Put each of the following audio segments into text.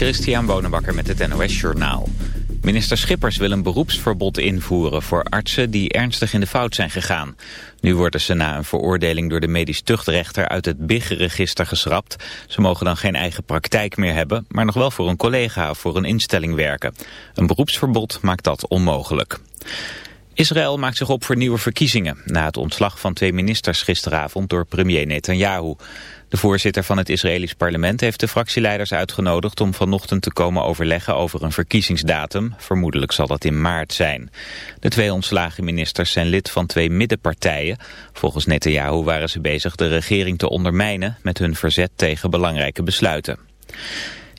Christian Bonenbakker met het NOS Journaal. Minister Schippers wil een beroepsverbod invoeren voor artsen die ernstig in de fout zijn gegaan. Nu worden ze na een veroordeling door de medisch tuchtrechter uit het BIG-register geschrapt. Ze mogen dan geen eigen praktijk meer hebben, maar nog wel voor een collega of voor een instelling werken. Een beroepsverbod maakt dat onmogelijk. Israël maakt zich op voor nieuwe verkiezingen... na het ontslag van twee ministers gisteravond door premier Netanyahu. De voorzitter van het Israëlisch parlement heeft de fractieleiders uitgenodigd... om vanochtend te komen overleggen over een verkiezingsdatum. Vermoedelijk zal dat in maart zijn. De twee ontslagen ministers zijn lid van twee middenpartijen. Volgens Netanyahu waren ze bezig de regering te ondermijnen... met hun verzet tegen belangrijke besluiten.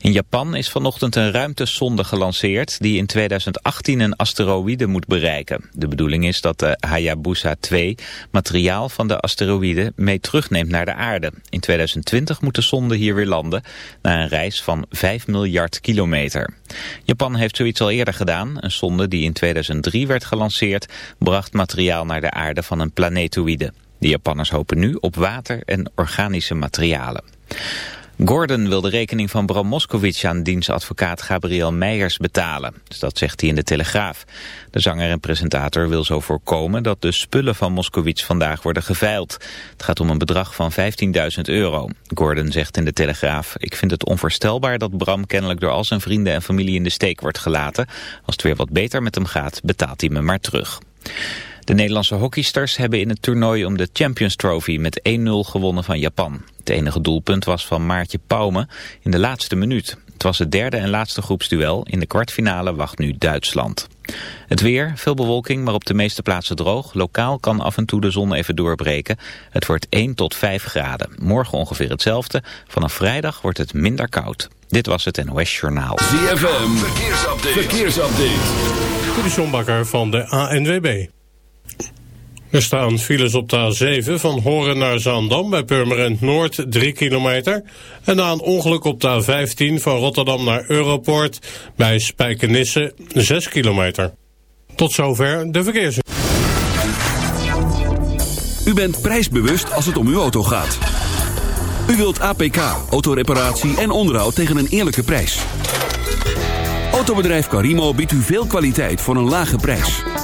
In Japan is vanochtend een ruimtesonde gelanceerd die in 2018 een asteroïde moet bereiken. De bedoeling is dat de Hayabusa 2 materiaal van de asteroïde mee terugneemt naar de aarde. In 2020 moet de sonde hier weer landen na een reis van 5 miljard kilometer. Japan heeft zoiets al eerder gedaan. Een sonde die in 2003 werd gelanceerd bracht materiaal naar de aarde van een planetoïde. De Japanners hopen nu op water en organische materialen. Gordon wil de rekening van Bram Moskowitz aan dienstadvocaat Gabriel Meijers betalen. Dus dat zegt hij in de Telegraaf. De zanger en presentator wil zo voorkomen dat de spullen van Moskowitz vandaag worden geveild. Het gaat om een bedrag van 15.000 euro. Gordon zegt in de Telegraaf, ik vind het onvoorstelbaar dat Bram kennelijk door al zijn vrienden en familie in de steek wordt gelaten. Als het weer wat beter met hem gaat, betaalt hij me maar terug. De Nederlandse hockeysters hebben in het toernooi om de Champions Trophy met 1-0 gewonnen van Japan. Het enige doelpunt was van Maartje Pauwme in de laatste minuut. Het was het derde en laatste groepsduel. In de kwartfinale wacht nu Duitsland. Het weer, veel bewolking, maar op de meeste plaatsen droog. Lokaal kan af en toe de zon even doorbreken. Het wordt 1 tot 5 graden. Morgen ongeveer hetzelfde. Vanaf vrijdag wordt het minder koud. Dit was het NOS Journaal. ZFM, verkeersupdate. verkeersupdate. De van de ANWB. Er staan files op de A7 van Horen naar Zaandam bij Purmerend Noord 3 kilometer. En na een ongeluk op de A15 van Rotterdam naar Europoort bij Spijkenisse 6 kilometer. Tot zover de verkeers. U bent prijsbewust als het om uw auto gaat. U wilt APK, autoreparatie en onderhoud tegen een eerlijke prijs. Autobedrijf Carimo biedt u veel kwaliteit voor een lage prijs.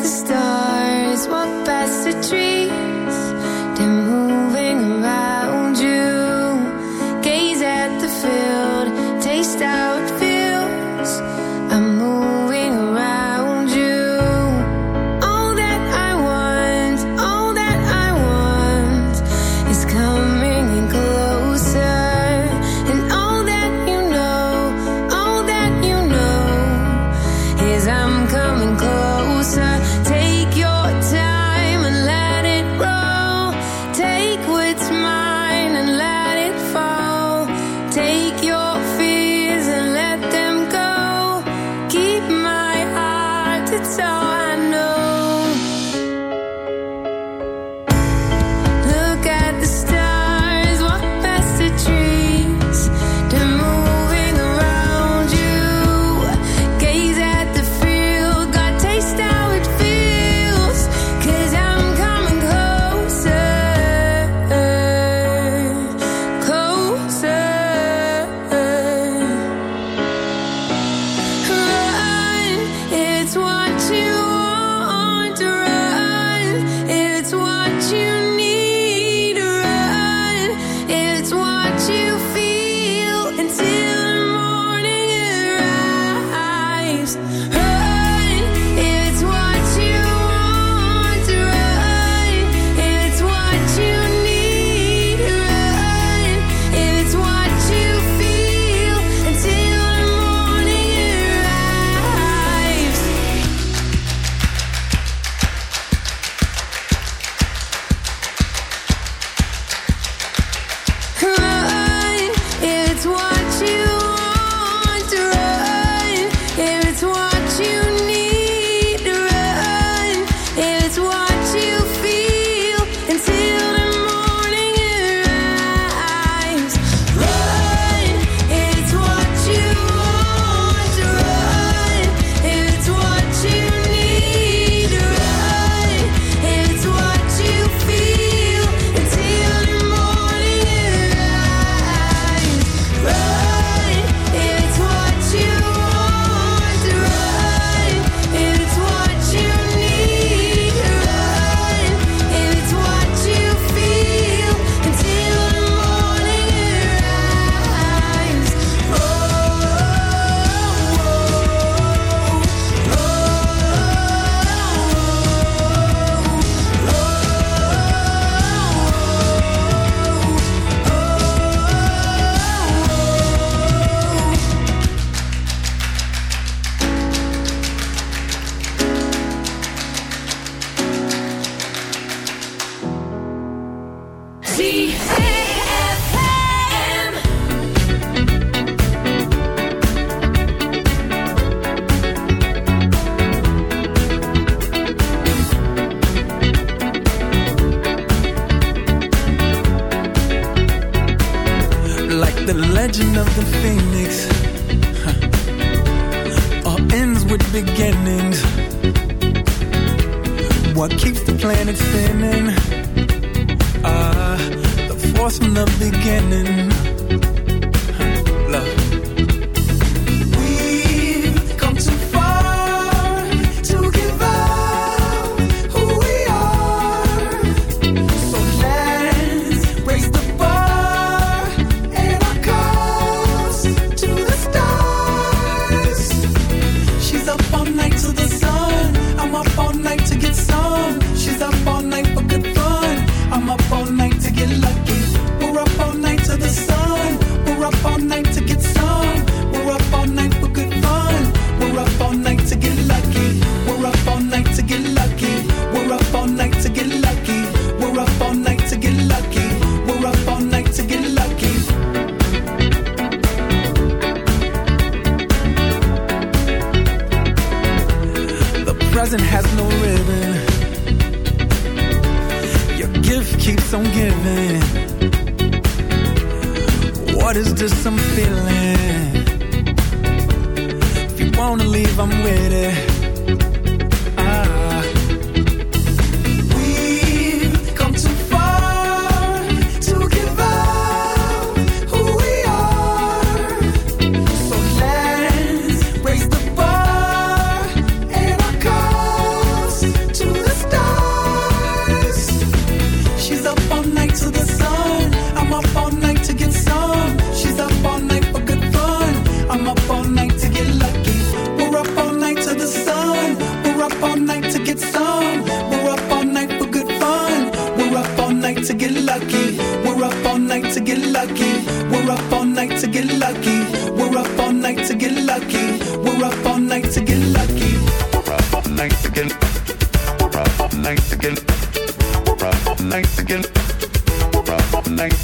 The stars, walk past the trees,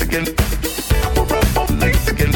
again. We're up all night again.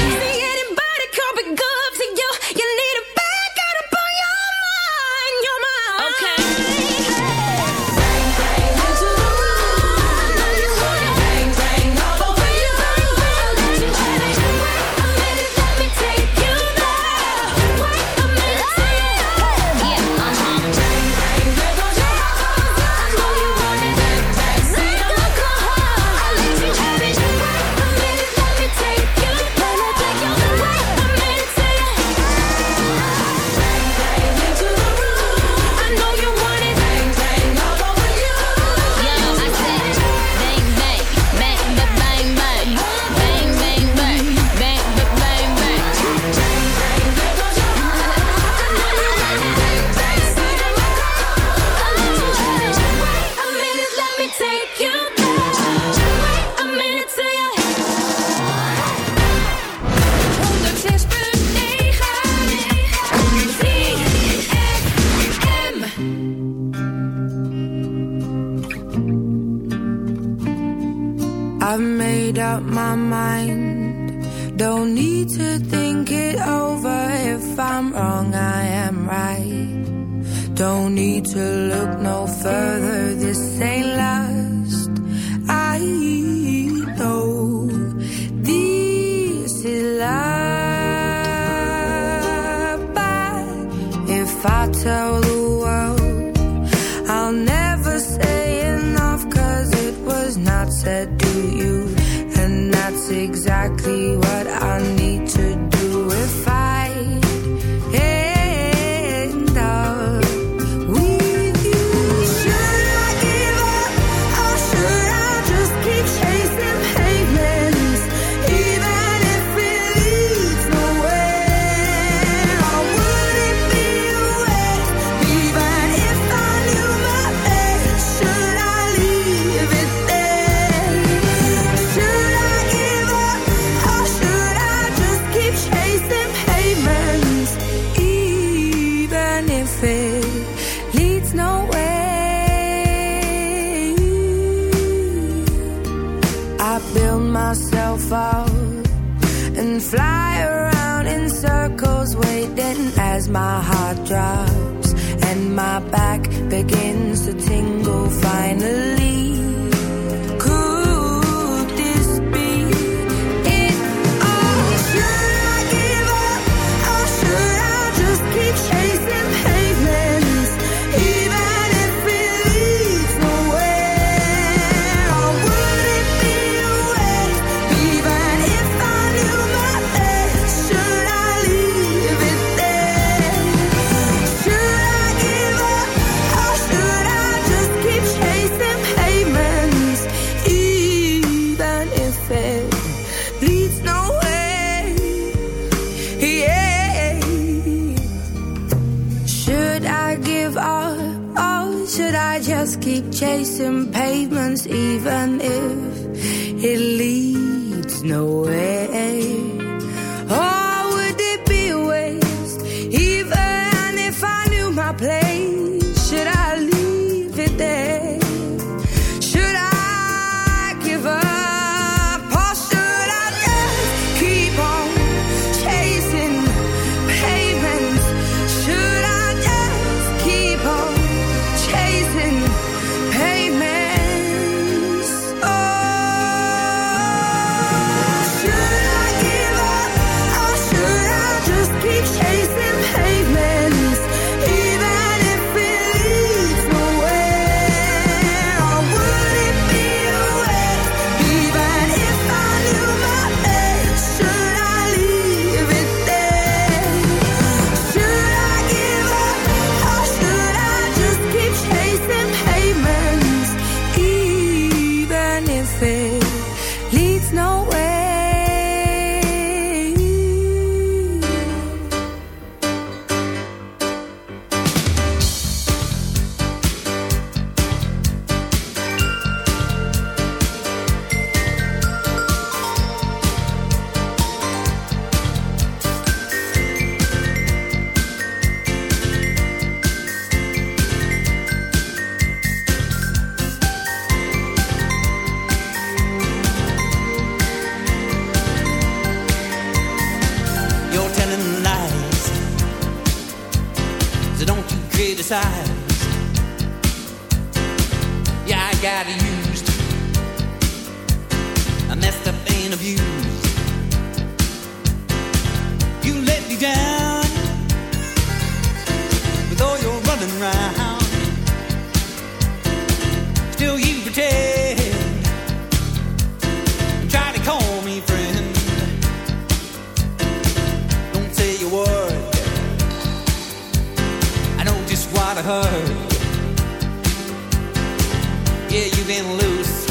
Yeah, you've been loose.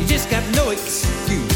You just got no excuse.